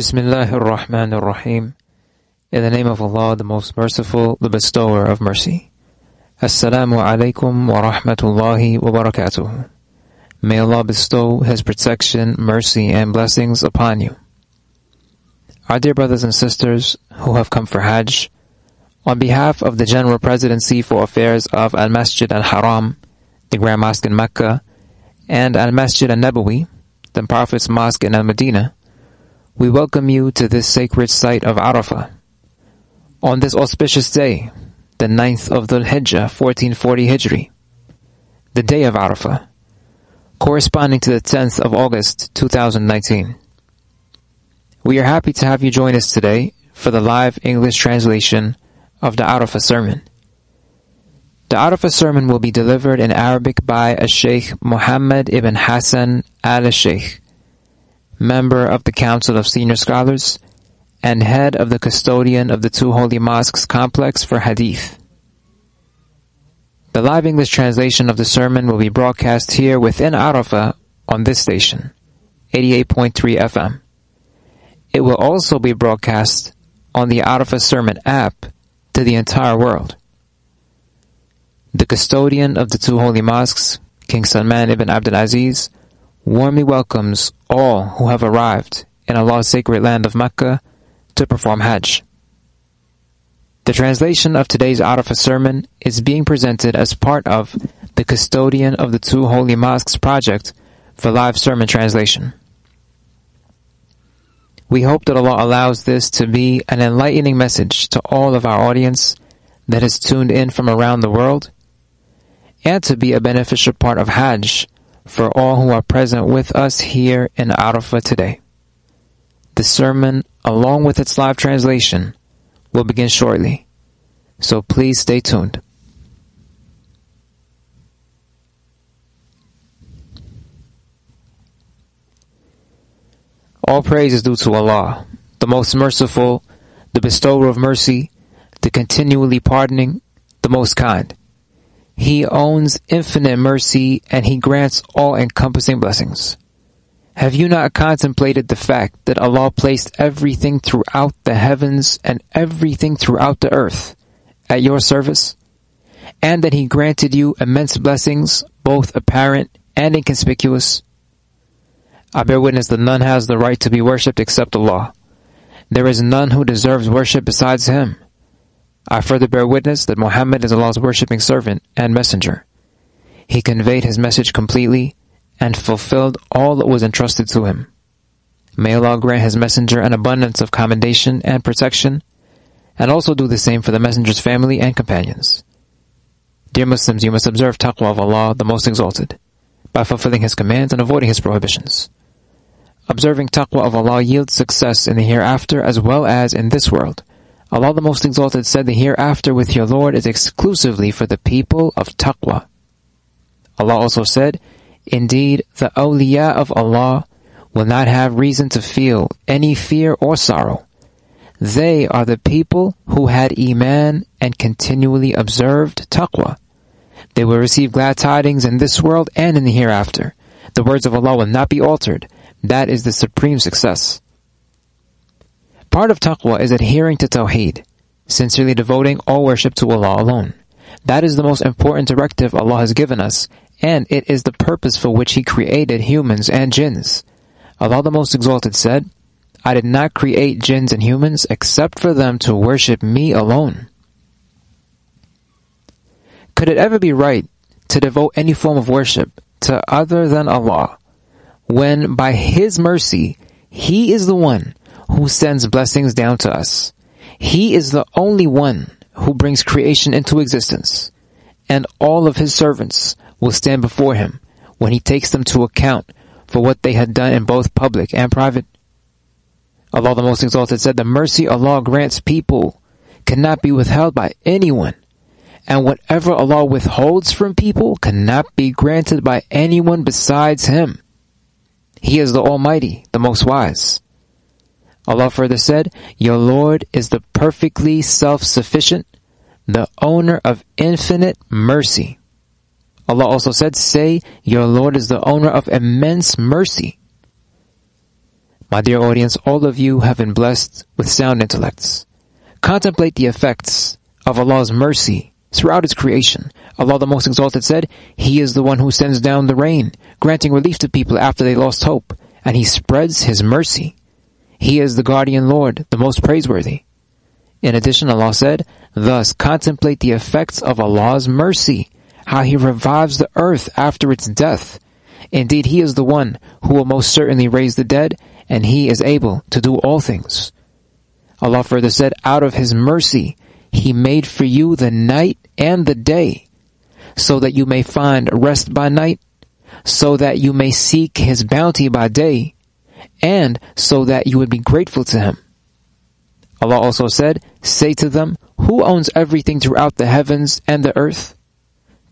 Bismillah ar-Rahman ar-Rahim. In the name of Allah, the most merciful, the bestower of mercy. Assalamu alaikum wa rahmatullahi wa barakatuh. May Allah bestow His protection, mercy, and blessings upon you. Our dear brothers and sisters who have come for Hajj, on behalf of the General Presidency for Affairs of Al-Masjid Al-Haram, the Grand Mosque in Mecca, and Al-Masjid Al-Nabawi, the Prophet's Mosque in Al-Medina, we welcome you to this sacred site of Arafah. On this auspicious day, the 9th of Dhul Hijjah, 1440 Hijri, the day of Arafah, corresponding to the 10th of August, 2019. We are happy to have you join us today for the live English translation of the Arafah sermon. The Arafah sermon will be delivered in Arabic by a Sheikh Muhammad ibn Hassan al-Sheikh member of the Council of Senior Scholars, and head of the custodian of the two holy mosques complex for Hadith. The live English translation of the sermon will be broadcast here within Arafah on this station, 88.3 FM. It will also be broadcast on the Arafah Sermon app to the entire world. The custodian of the two holy mosques, King Salman ibn Abdul Aziz, warmly welcomes all who have arrived in Allah's sacred land of Mecca to perform Hajj. The translation of today's Arafah sermon is being presented as part of the Custodian of the Two Holy Mosques project for live sermon translation. We hope that Allah allows this to be an enlightening message to all of our audience that is tuned in from around the world and to be a beneficial part of Hajj for all who are present with us here in Arafah today. The sermon, along with its live translation, will begin shortly, so please stay tuned. All praise is due to Allah, the most merciful, the bestower of mercy, the continually pardoning, the most kind. He owns infinite mercy and He grants all encompassing blessings. Have you not contemplated the fact that Allah placed everything throughout the heavens and everything throughout the earth at your service? And that He granted you immense blessings, both apparent and inconspicuous? I bear witness that none has the right to be worshipped except Allah. There is none who deserves worship besides Him. I further bear witness that Muhammad is Allah's worshipping servant and messenger. He conveyed his message completely and fulfilled all that was entrusted to him. May Allah grant his messenger an abundance of commendation and protection, and also do the same for the messenger's family and companions. Dear Muslims, you must observe taqwa of Allah, the Most Exalted, by fulfilling His commands and avoiding His prohibitions. Observing taqwa of Allah yields success in the hereafter as well as in this world. Allah the Most Exalted said, The hereafter with your Lord is exclusively for the people of taqwa. Allah also said, Indeed, the awliya of Allah will not have reason to feel any fear or sorrow. They are the people who had Iman and continually observed taqwa. They will receive glad tidings in this world and in the hereafter. The words of Allah will not be altered. That is the supreme success. Part of taqwa is adhering to tawheed, sincerely devoting all worship to Allah alone. That is the most important directive Allah has given us, and it is the purpose for which He created humans and jinns. Allah the Most Exalted said, I did not create jinns and humans except for them to worship me alone. Could it ever be right to devote any form of worship to other than Allah when by His mercy He is the one who sends blessings down to us. He is the only one who brings creation into existence, and all of his servants will stand before him when he takes them to account for what they had done in both public and private. Allah the Most Exalted said, the mercy Allah grants people cannot be withheld by anyone, and whatever Allah withholds from people cannot be granted by anyone besides Him. He is the Almighty, the Most Wise. Allah further said, Your Lord is the perfectly self-sufficient, the owner of infinite mercy. Allah also said, Say, Your Lord is the owner of immense mercy. My dear audience, all of you have been blessed with sound intellects. Contemplate the effects of Allah's mercy throughout His creation. Allah the Most Exalted said, He is the one who sends down the rain, granting relief to people after they lost hope, and He spreads His mercy. He is the guardian Lord, the most praiseworthy. In addition, Allah said, Thus contemplate the effects of Allah's mercy, how He revives the earth after its death. Indeed, He is the one who will most certainly raise the dead, and He is able to do all things. Allah further said, Out of His mercy, He made for you the night and the day, so that you may find rest by night, so that you may seek His bounty by day, and so that you would be grateful to him. Allah also said, Say to them, Who owns everything throughout the heavens and the earth?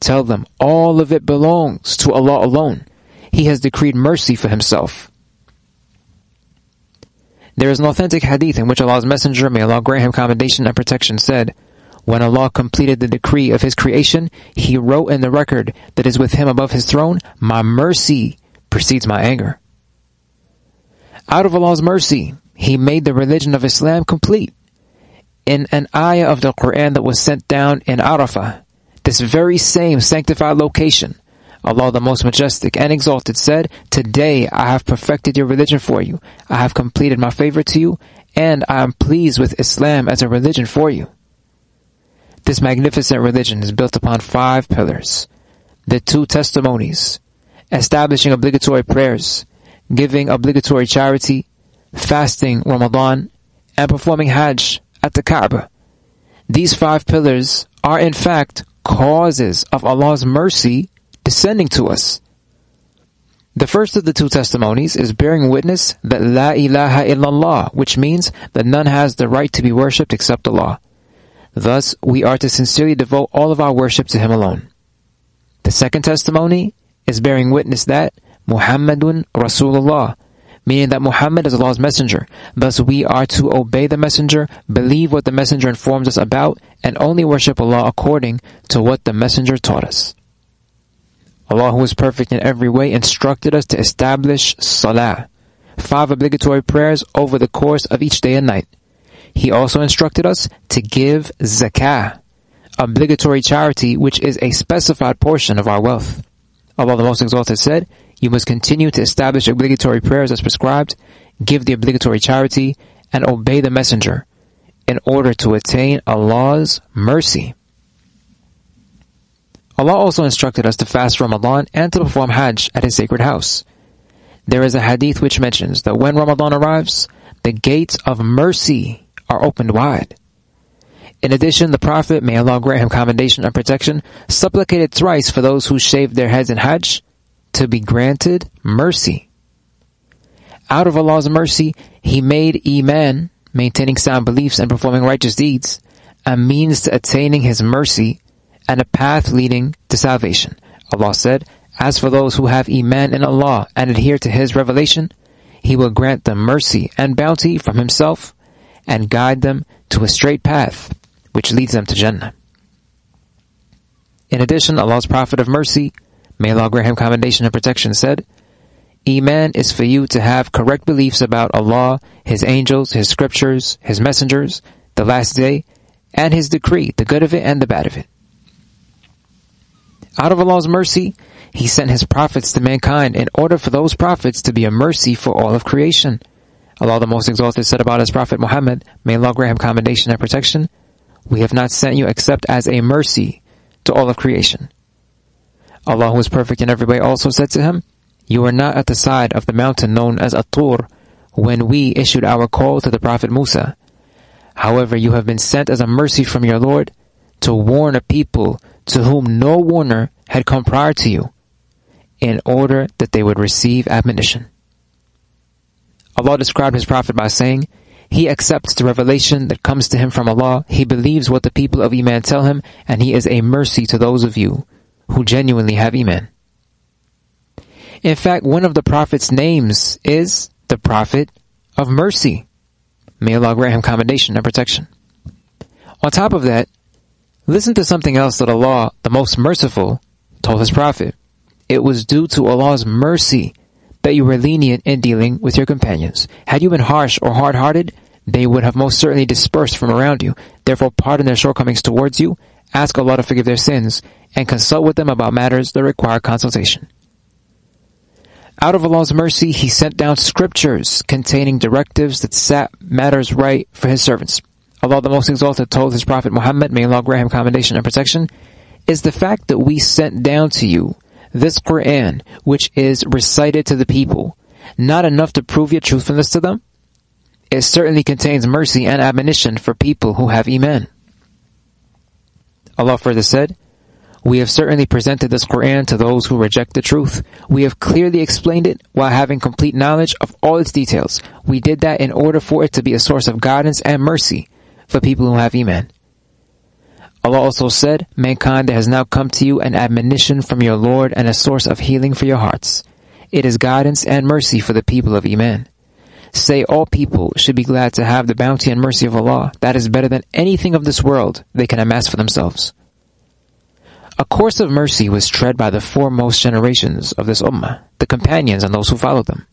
Tell them, all of it belongs to Allah alone. He has decreed mercy for himself. There is an authentic hadith in which Allah's Messenger, may Allah grant him commendation and protection, said, When Allah completed the decree of His creation, He wrote in the record that is with Him above His throne, My mercy precedes my anger. Out of Allah's mercy, He made the religion of Islam complete in an ayah of the Quran that was sent down in Arafah, this very same sanctified location. Allah the Most Majestic and Exalted said, Today I have perfected your religion for you. I have completed my favor to you, and I am pleased with Islam as a religion for you. This magnificent religion is built upon five pillars. The two testimonies, establishing obligatory prayers, giving obligatory charity, fasting Ramadan, and performing Hajj at the Kaaba. These five pillars are in fact causes of Allah's mercy descending to us. The first of the two testimonies is bearing witness that La ilaha illallah, which means that none has the right to be worshipped except Allah. Thus, we are to sincerely devote all of our worship to Him alone. The second testimony is bearing witness that Muhammadun Rasulullah, meaning that Muhammad is Allah's messenger. Thus, we are to obey the messenger, believe what the messenger informs us about, and only worship Allah according to what the messenger taught us. Allah, who is perfect in every way, instructed us to establish salah, five obligatory prayers over the course of each day and night. He also instructed us to give zakah, obligatory charity, which is a specified portion of our wealth. Allah the Most Exalted said, you must continue to establish obligatory prayers as prescribed, give the obligatory charity, and obey the messenger in order to attain Allah's mercy. Allah also instructed us to fast Ramadan and to perform Hajj at His sacred house. There is a hadith which mentions that when Ramadan arrives, the gates of mercy are opened wide. In addition, the Prophet, may Allah grant him commendation and protection, supplicated thrice for those who shaved their heads in Hajj to be granted mercy. Out of Allah's mercy, He made Iman, maintaining sound beliefs and performing righteous deeds, a means to attaining His mercy and a path leading to salvation. Allah said, As for those who have Iman in Allah and adhere to His revelation, He will grant them mercy and bounty from Himself and guide them to a straight path which leads them to Jannah. In addition, Allah's Prophet of Mercy May Allah grant him commendation and protection, said, Iman is for you to have correct beliefs about Allah, His angels, His scriptures, His messengers, the last day, and His decree, the good of it and the bad of it. Out of Allah's mercy, He sent His prophets to mankind in order for those prophets to be a mercy for all of creation. Allah the Most Exalted said about His Prophet Muhammad, may Allah grant him commendation and protection, we have not sent you except as a mercy to all of creation. Allah who is perfect in every way also said to him, You were not at the side of the mountain known as Atur when we issued our call to the Prophet Musa. However, you have been sent as a mercy from your Lord to warn a people to whom no warner had come prior to you, in order that they would receive admonition. Allah described His Prophet by saying, He accepts the revelation that comes to him from Allah, He believes what the people of Iman tell him, and He is a mercy to those of you who genuinely have Iman. In fact, one of the Prophet's names is the Prophet of Mercy. May Allah grant him commendation and protection. On top of that, listen to something else that Allah, the most merciful, told his Prophet. It was due to Allah's mercy that you were lenient in dealing with your companions. Had you been harsh or hard-hearted, they would have most certainly dispersed from around you. Therefore, pardon their shortcomings towards you ask Allah to forgive their sins, and consult with them about matters that require consultation. Out of Allah's mercy, He sent down scriptures containing directives that set matters right for His servants. Allah the Most Exalted told His Prophet Muhammad, may Allah grant him commendation and protection, is the fact that we sent down to you this Quran, which is recited to the people, not enough to prove your truthfulness to them? It certainly contains mercy and admonition for people who have Iman. Allah further said, We have certainly presented this Quran to those who reject the truth. We have clearly explained it while having complete knowledge of all its details. We did that in order for it to be a source of guidance and mercy for people who have Iman. Allah also said, Mankind, there has now come to you an admonition from your Lord and a source of healing for your hearts. It is guidance and mercy for the people of Iman. Say all people should be glad to have the bounty and mercy of Allah. That is better than anything of this world they can amass for themselves. A course of mercy was tread by the foremost generations of this ummah, the companions and those who followed them.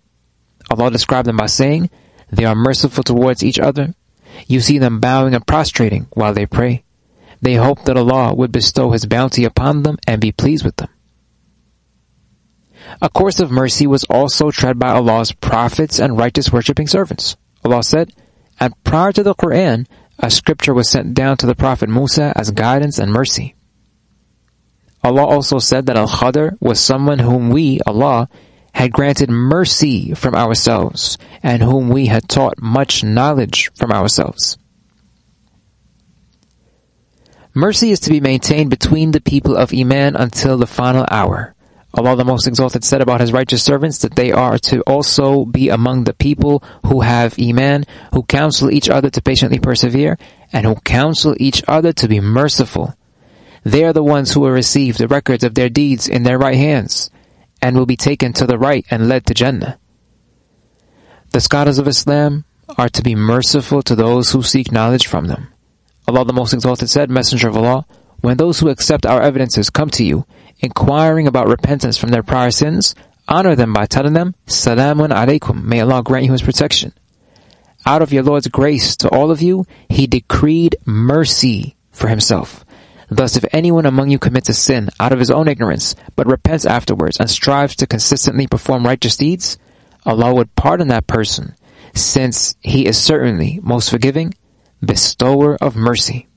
Allah described them by saying, They are merciful towards each other. You see them bowing and prostrating while they pray. They hope that Allah would bestow His bounty upon them and be pleased with them. A course of mercy was also tread by Allah's prophets and righteous worshipping servants. Allah said, and prior to the Quran, a scripture was sent down to the Prophet Musa as guidance and mercy. Allah also said that Al-Khadr was someone whom we, Allah, had granted mercy from ourselves and whom we had taught much knowledge from ourselves. Mercy is to be maintained between the people of Iman until the final hour. Allah the Most Exalted said about His righteous servants that they are to also be among the people who have Iman, who counsel each other to patiently persevere, and who counsel each other to be merciful. They are the ones who will receive the records of their deeds in their right hands, and will be taken to the right and led to Jannah. The scholars of Islam are to be merciful to those who seek knowledge from them. Allah the Most Exalted said, Messenger of Allah, when those who accept our evidences come to you, inquiring about repentance from their prior sins, honor them by telling them, Salamun alaykum, may Allah grant you His protection. Out of your Lord's grace to all of you, He decreed mercy for Himself. Thus, if anyone among you commits a sin out of his own ignorance, but repents afterwards and strives to consistently perform righteous deeds, Allah would pardon that person, since He is certainly most forgiving, bestower of mercy.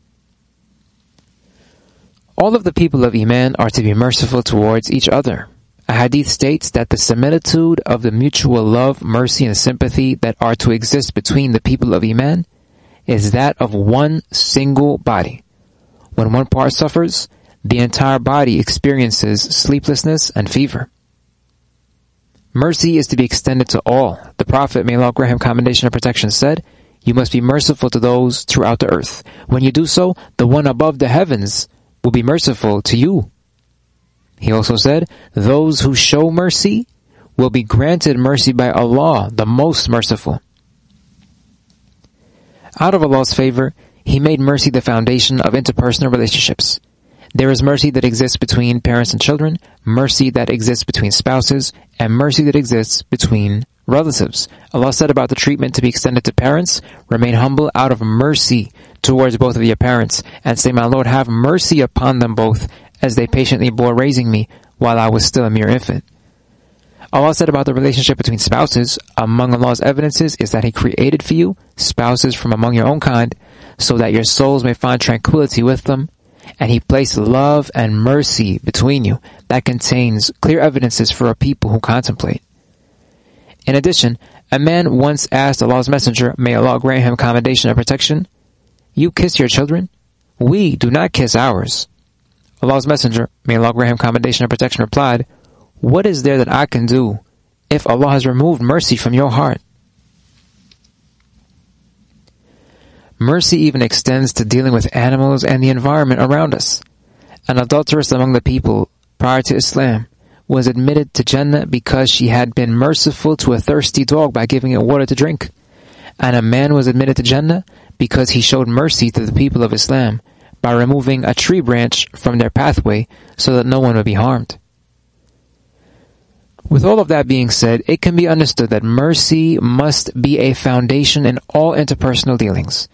All of the people of Iman are to be merciful towards each other. A hadith states that the similitude of the mutual love, mercy, and sympathy that are to exist between the people of Iman is that of one single body. When one part suffers, the entire body experiences sleeplessness and fever. Mercy is to be extended to all. The Prophet, may Allah grant him commendation and protection, said, You must be merciful to those throughout the earth. When you do so, the one above the heavens will be merciful to you. He also said, those who show mercy will be granted mercy by Allah, the most merciful. Out of Allah's favor, He made mercy the foundation of interpersonal relationships. There is mercy that exists between parents and children, mercy that exists between spouses, and mercy that exists between relatives. Allah said about the treatment to be extended to parents, remain humble out of mercy towards both of your parents, and say, My Lord, have mercy upon them both, as they patiently bore raising me while I was still a mere infant. Allah said about the relationship between spouses, among Allah's evidences is that He created for you spouses from among your own kind, so that your souls may find tranquility with them, and He placed love and mercy between you. That contains clear evidences for a people who contemplate. In addition, a man once asked Allah's Messenger, may Allah grant him commendation and protection, you kiss your children? We do not kiss ours. Allah's Messenger, may Allah grant him commendation and protection, replied, What is there that I can do if Allah has removed mercy from your heart? Mercy even extends to dealing with animals and the environment around us. An adulteress among the people prior to Islam was admitted to Jannah because she had been merciful to a thirsty dog by giving it water to drink. And a man was admitted to Jannah because he showed mercy to the people of Islam by removing a tree branch from their pathway so that no one would be harmed. With all of that being said, it can be understood that mercy must be a foundation in all interpersonal dealings.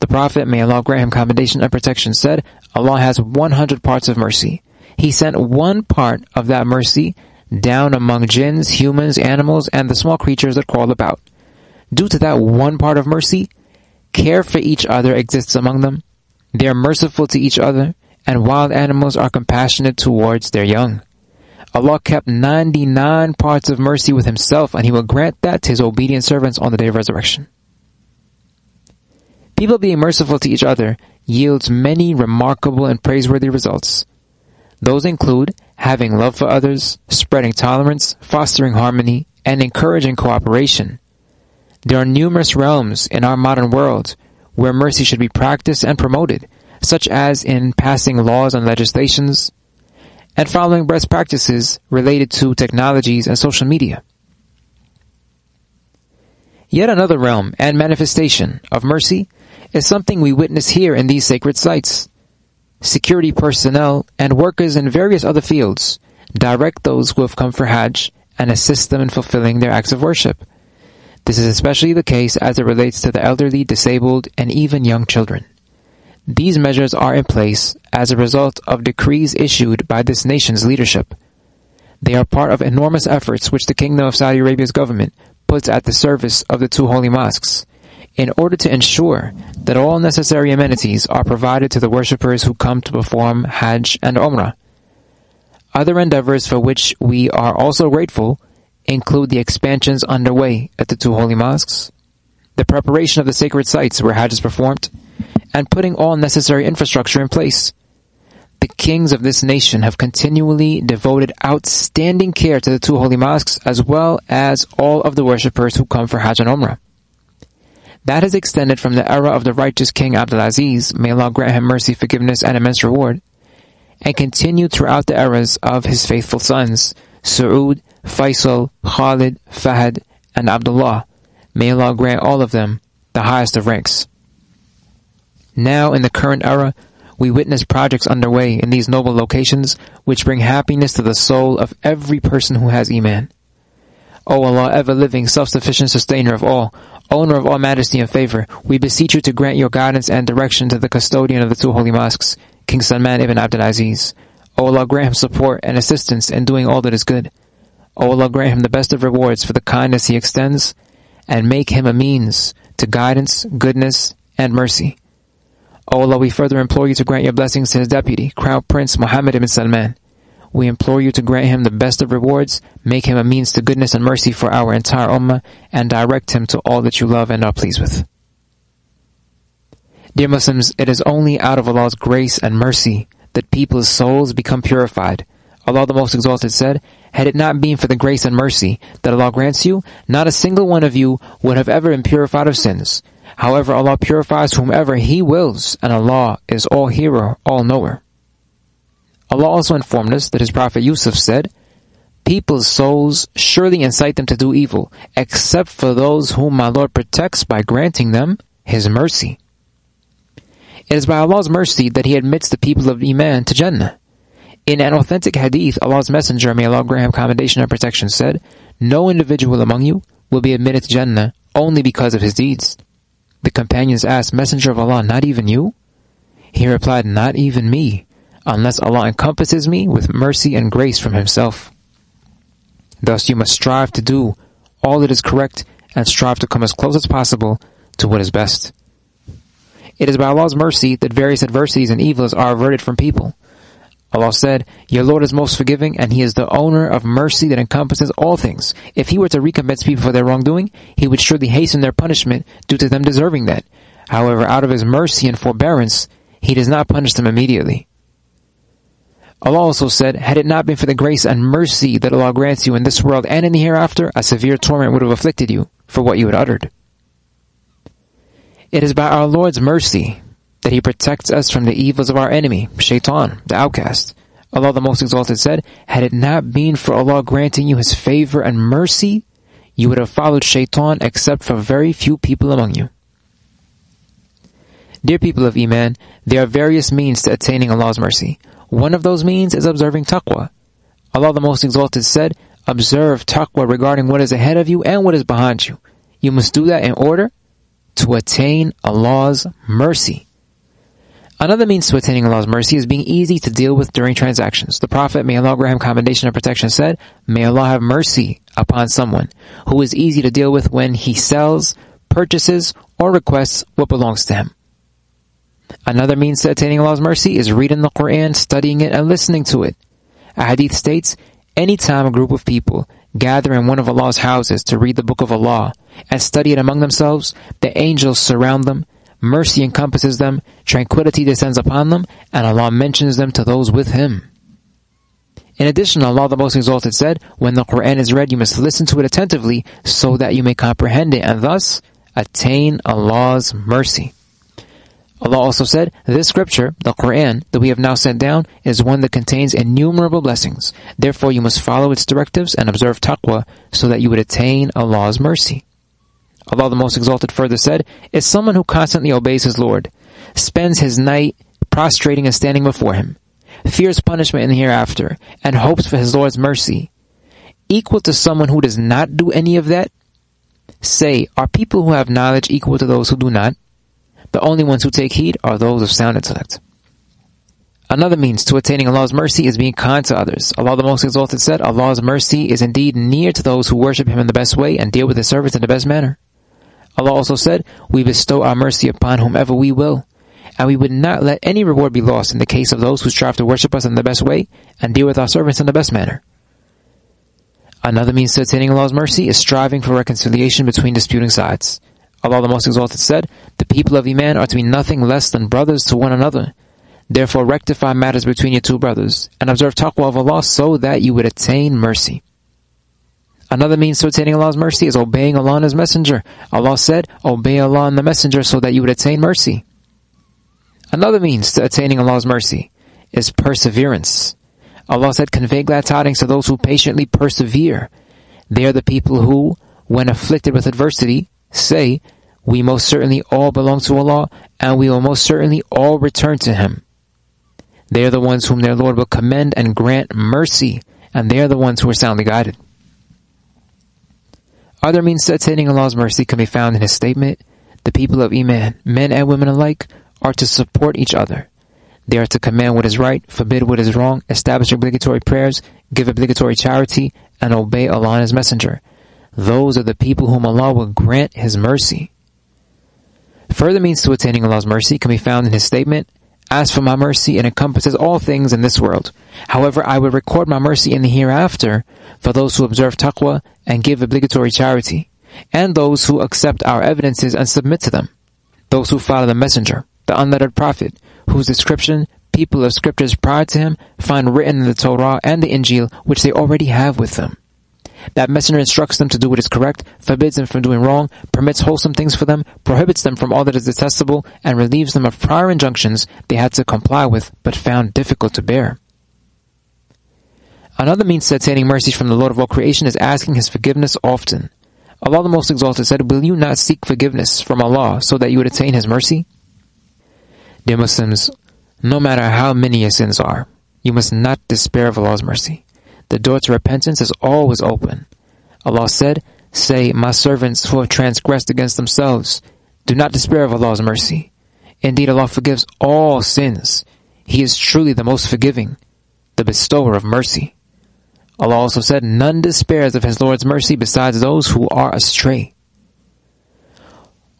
The Prophet, may Allah grant him commendation and protection, said, Allah has 100 parts of mercy. He sent one part of that mercy down among jinns, humans, animals, and the small creatures that crawl about. Due to that one part of mercy, care for each other exists among them. They are merciful to each other, and wild animals are compassionate towards their young. Allah kept 99 parts of mercy with Himself, and He will grant that to His obedient servants on the day of resurrection. People being merciful to each other yields many remarkable and praiseworthy results. Those include having love for others, spreading tolerance, fostering harmony, and encouraging cooperation. There are numerous realms in our modern world where mercy should be practiced and promoted, such as in passing laws and legislations, and following best practices related to technologies and social media. Yet another realm and manifestation of mercy is something we witness here in these sacred sites. Security personnel and workers in various other fields direct those who have come for Hajj and assist them in fulfilling their acts of worship. This is especially the case as it relates to the elderly, disabled, and even young children. These measures are in place as a result of decrees issued by this nation's leadership. They are part of enormous efforts which the Kingdom of Saudi Arabia's government puts at the service of the two holy mosques in order to ensure that all necessary amenities are provided to the worshippers who come to perform Hajj and Umrah. Other endeavors for which we are also grateful include the expansions underway at the two holy mosques, the preparation of the sacred sites where Hajj is performed, and putting all necessary infrastructure in place. The kings of this nation have continually devoted outstanding care to the two holy mosques as well as all of the worshippers who come for Hajj and Umrah. That has extended from the era of the righteous King Abdulaziz, may Allah grant him mercy, forgiveness, and immense reward, and continued throughout the eras of his faithful sons, Saud, Faisal, Khalid, Fahad, and Abdullah. May Allah grant all of them the highest of ranks. Now, in the current era, we witness projects underway in these noble locations which bring happiness to the soul of every person who has Iman. O Allah, ever living, self-sufficient sustainer of all, owner of all majesty and favor, we beseech you to grant your guidance and direction to the custodian of the two holy mosques, King Salman ibn Abdul Aziz. O Allah, grant him support and assistance in doing all that is good. O Allah grant him the best of rewards for the kindness he extends, and make him a means to guidance, goodness, and mercy. O Allah, we further implore you to grant your blessings to his deputy, Crown Prince Mohammed ibn Salman. We implore you to grant him the best of rewards, make him a means to goodness and mercy for our entire ummah, and direct him to all that you love and are pleased with. Dear Muslims, it is only out of Allah's grace and mercy that people's souls become purified Allah the Most Exalted said, Had it not been for the grace and mercy that Allah grants you, not a single one of you would have ever been purified of sins. However, Allah purifies whomever He wills, and Allah is all hearer, all knower. Allah also informed us that His Prophet Yusuf said, People's souls surely incite them to do evil, except for those whom my Lord protects by granting them His mercy. It is by Allah's mercy that He admits the people of Iman to Jannah. In an authentic hadith, Allah's Messenger, may Allah grant him commendation and protection, said, No individual among you will be admitted to Jannah only because of his deeds. The companions asked, Messenger of Allah, not even you? He replied, Not even me, unless Allah encompasses me with mercy and grace from Himself. Thus you must strive to do all that is correct and strive to come as close as possible to what is best. It is by Allah's mercy that various adversities and evils are averted from people Allah said, Your Lord is most forgiving and He is the owner of mercy that encompasses all things. If He were to recompense people for their wrongdoing, He would surely hasten their punishment due to them deserving that. However, out of His mercy and forbearance, He does not punish them immediately. Allah also said, Had it not been for the grace and mercy that Allah grants you in this world and in the hereafter, a severe torment would have afflicted you for what you had uttered. It is by our Lord's mercy that he protects us from the evils of our enemy, Shaitan, the outcast. Allah the Most Exalted said, Had it not been for Allah granting you His favor and mercy, you would have followed Shaitan except for very few people among you. Dear people of Iman, there are various means to attaining Allah's mercy. One of those means is observing taqwa. Allah the Most Exalted said, Observe taqwa regarding what is ahead of you and what is behind you. You must do that in order to attain Allah's mercy. Another means to attaining Allah's mercy is being easy to deal with during transactions. The Prophet, may Allah grant him commendation and protection, said, May Allah have mercy upon someone who is easy to deal with when he sells, purchases, or requests what belongs to him. Another means to attaining Allah's mercy is reading the Quran, studying it, and listening to it. A hadith states, Anytime a group of people gather in one of Allah's houses to read the Book of Allah and study it among themselves, the angels surround them, Mercy encompasses them, tranquility descends upon them, and Allah mentions them to those with Him. In addition, Allah the Most Exalted said, When the Quran is read, you must listen to it attentively so that you may comprehend it and thus attain Allah's mercy. Allah also said, This scripture, the Quran, that we have now sent down, is one that contains innumerable blessings. Therefore, you must follow its directives and observe taqwa so that you would attain Allah's mercy. Allah the Most Exalted further said, is someone who constantly obeys his Lord, spends his night prostrating and standing before him, fears punishment in the hereafter, and hopes for his Lord's mercy, equal to someone who does not do any of that? Say, are people who have knowledge equal to those who do not? The only ones who take heed are those of sound intellect. Another means to attaining Allah's mercy is being kind to others. Allah the Most Exalted said, Allah's mercy is indeed near to those who worship Him in the best way and deal with His servants in the best manner. Allah also said, We bestow our mercy upon whomever we will, and we would not let any reward be lost in the case of those who strive to worship us in the best way and deal with our servants in the best manner. Another means to attaining Allah's mercy is striving for reconciliation between disputing sides. Allah the Most Exalted said, The people of Iman are to be nothing less than brothers to one another. Therefore rectify matters between your two brothers, and observe taqwa of Allah so that you would attain mercy. Another means to attaining Allah's mercy is obeying Allah and His Messenger. Allah said, Obey Allah and the Messenger so that you would attain mercy. Another means to attaining Allah's mercy is perseverance. Allah said, Convey glad tidings to those who patiently persevere. They are the people who, when afflicted with adversity, say, We most certainly all belong to Allah, and we will most certainly all return to Him. They are the ones whom their Lord will commend and grant mercy, and they are the ones who are soundly guided. Other means to attaining Allah's mercy can be found in his statement, the people of Iman, men and women alike, are to support each other. They are to command what is right, forbid what is wrong, establish obligatory prayers, give obligatory charity, and obey Allah and His Messenger. Those are the people whom Allah will grant His mercy. Further means to attaining Allah's mercy can be found in His statement, as for my mercy, it encompasses all things in this world. However, I will record my mercy in the hereafter for those who observe taqwa and give obligatory charity, and those who accept our evidences and submit to them, those who follow the messenger, the unlettered prophet, whose description people of scriptures prior to him find written in the Torah and the Injil, which they already have with them. That messenger instructs them to do what is correct, forbids them from doing wrong, permits wholesome things for them, prohibits them from all that is detestable, and relieves them of prior injunctions they had to comply with but found difficult to bear. Another means to attaining mercy from the Lord of all creation is asking His forgiveness often. Allah the Most Exalted said, Will you not seek forgiveness from Allah so that you would attain His mercy? Dear Muslims, no matter how many your sins are, you must not despair of Allah's mercy. The door to repentance is always open. Allah said, Say, My servants who have transgressed against themselves, do not despair of Allah's mercy. Indeed, Allah forgives all sins. He is truly the most forgiving, the bestower of mercy. Allah also said, None despairs of His Lord's mercy besides those who are astray.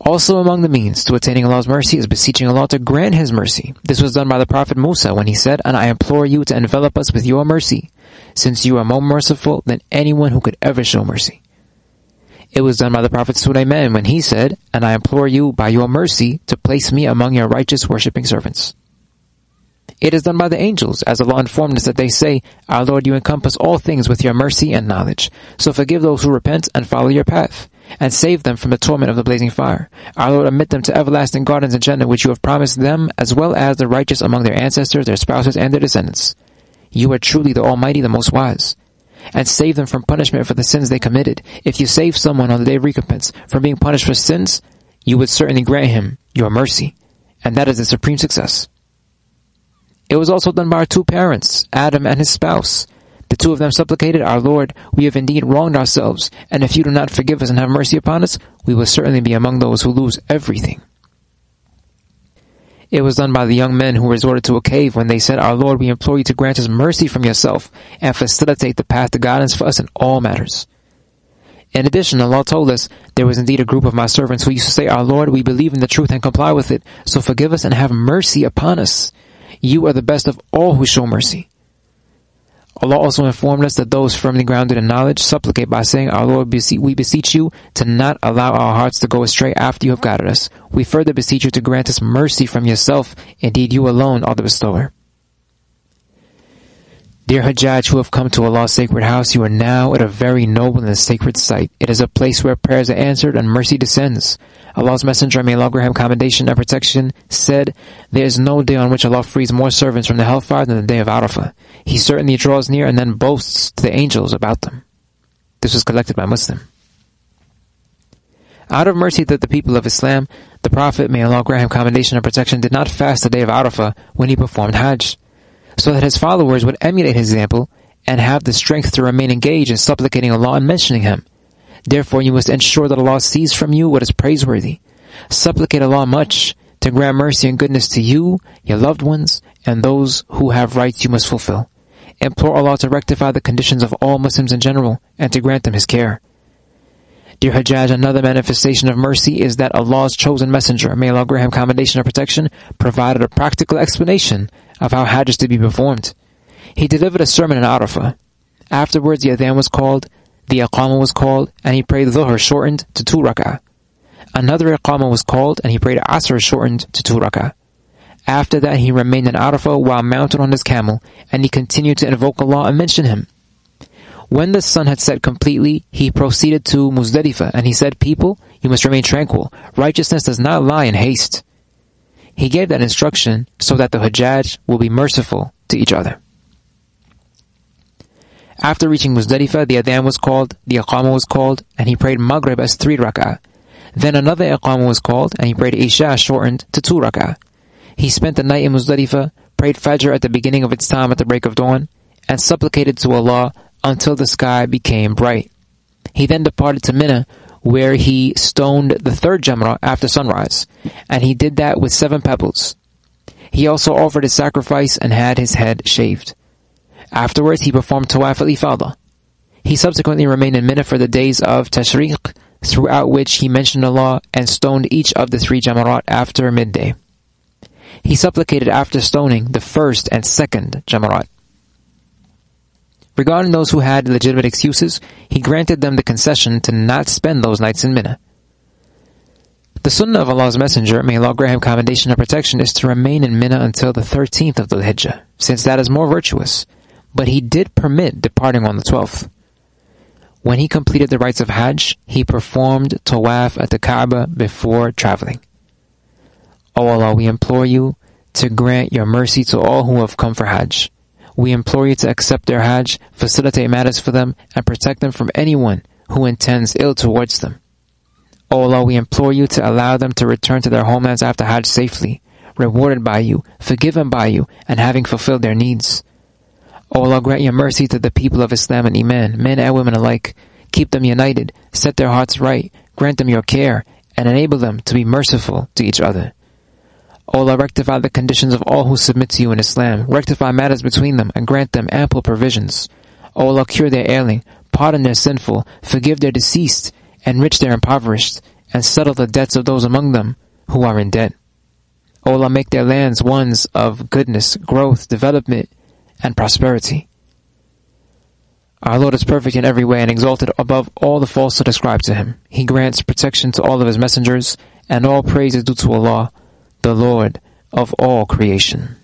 Also among the means to attaining Allah's mercy is beseeching Allah to grant His mercy. This was done by the Prophet Musa when he said, And I implore you to envelop us with your mercy, since you are more merciful than anyone who could ever show mercy. It was done by the Prophet Sulaiman when he said, And I implore you by your mercy to place me among your righteous worshipping servants. It is done by the angels, as Allah informed us that they say, Our Lord, you encompass all things with your mercy and knowledge. So forgive those who repent and follow your path and save them from the torment of the blazing fire. Our Lord, admit them to everlasting gardens and Jannah, which you have promised them, as well as the righteous among their ancestors, their spouses, and their descendants. You are truly the Almighty, the Most Wise. And save them from punishment for the sins they committed. If you save someone on the day of recompense from being punished for sins, you would certainly grant him your mercy. And that is the supreme success. It was also done by our two parents, Adam and his spouse. The two of them supplicated, Our Lord, we have indeed wronged ourselves, and if you do not forgive us and have mercy upon us, we will certainly be among those who lose everything. It was done by the young men who resorted to a cave when they said, Our Lord, we implore you to grant us mercy from yourself and facilitate the path to guidance for us in all matters. In addition, Allah told us, There was indeed a group of my servants who used to say, Our Lord, we believe in the truth and comply with it, so forgive us and have mercy upon us. You are the best of all who show mercy. Allah also informed us that those firmly grounded in knowledge supplicate by saying, Our Lord, we beseech you to not allow our hearts to go astray after you have guided us. We further beseech you to grant us mercy from yourself. Indeed, you alone are the bestower. Dear Hajjaj who have come to Allah's sacred house, you are now at a very noble and sacred site. It is a place where prayers are answered and mercy descends. Allah's Messenger, may Allah grant him commendation and protection, said, There is no day on which Allah frees more servants from the hellfire than the day of Arafah. He certainly draws near and then boasts to the angels about them. This was collected by Muslim. Out of mercy that the people of Islam, the Prophet, may Allah grant him commendation and protection, did not fast the day of Arafah when he performed Hajj so that his followers would emulate his example and have the strength to remain engaged in supplicating Allah and mentioning him. Therefore, you must ensure that Allah sees from you what is praiseworthy. Supplicate Allah much to grant mercy and goodness to you, your loved ones, and those who have rights you must fulfill. Implore Allah to rectify the conditions of all Muslims in general and to grant them His care. Dear Hajjaj, another manifestation of mercy is that Allah's chosen messenger, may Allah grant him commendation and protection, provided a practical explanation of how Hajj is to be performed. He delivered a sermon in Arafah. Afterwards, the Adhan was called, the Iqamah was called, and he prayed Dhuhr shortened to two rak'ah. Another Iqamah was called, and he prayed Asr shortened to two rak'ah. After that, he remained in Arafah while mounted on his camel, and he continued to invoke Allah and mention Him. When the sun had set completely, he proceeded to Muzdalifah, and he said, People, you must remain tranquil. Righteousness does not lie in haste. He gave that instruction so that the Hajjaj will be merciful to each other. After reaching Muzdalifah, the Adhan was called, the Iqamah was called, and he prayed Maghrib as three rak'ah. Then another Iqamah was called, and he prayed Isha shortened to two rak'ah. He spent the night in Muzdalifah, prayed Fajr at the beginning of its time at the break of dawn, and supplicated to Allah until the sky became bright. He then departed to Mina, where he stoned the third jamarat after sunrise, and he did that with seven pebbles. He also offered a sacrifice and had his head shaved. Afterwards, he performed Tawaf al-Ifadah. He subsequently remained in Mina for the days of Tashriq, throughout which he mentioned Allah and stoned each of the three Jamarat after midday. He supplicated after stoning the first and second Jamarat. Regarding those who had legitimate excuses, he granted them the concession to not spend those nights in Mina. The sunnah of Allah's Messenger, may Allah grant him commendation and protection, is to remain in Mina until the 13th of Dhul Hijjah, since that is more virtuous. But he did permit departing on the 12th. When he completed the rites of Hajj, he performed tawaf at the Kaaba before traveling. O Allah, we implore you to grant your mercy to all who have come for Hajj. We implore you to accept their Hajj, facilitate matters for them, and protect them from anyone who intends ill towards them. O Allah, we implore you to allow them to return to their homelands after Hajj safely, rewarded by you, forgiven by you, and having fulfilled their needs. O Allah, grant your mercy to the people of Islam and Iman, men and women alike. Keep them united, set their hearts right, grant them your care, and enable them to be merciful to each other. Allah, rectify the conditions of all who submit to you in Islam, rectify matters between them, and grant them ample provisions. O Allah, cure their ailing, pardon their sinful, forgive their deceased, enrich their impoverished, and settle the debts of those among them who are in debt. O Allah, make their lands ones of goodness, growth, development, and prosperity. Our Lord is perfect in every way and exalted above all the falsehood ascribed to him. He grants protection to all of his messengers, and all praise is due to Allah the Lord of all creation.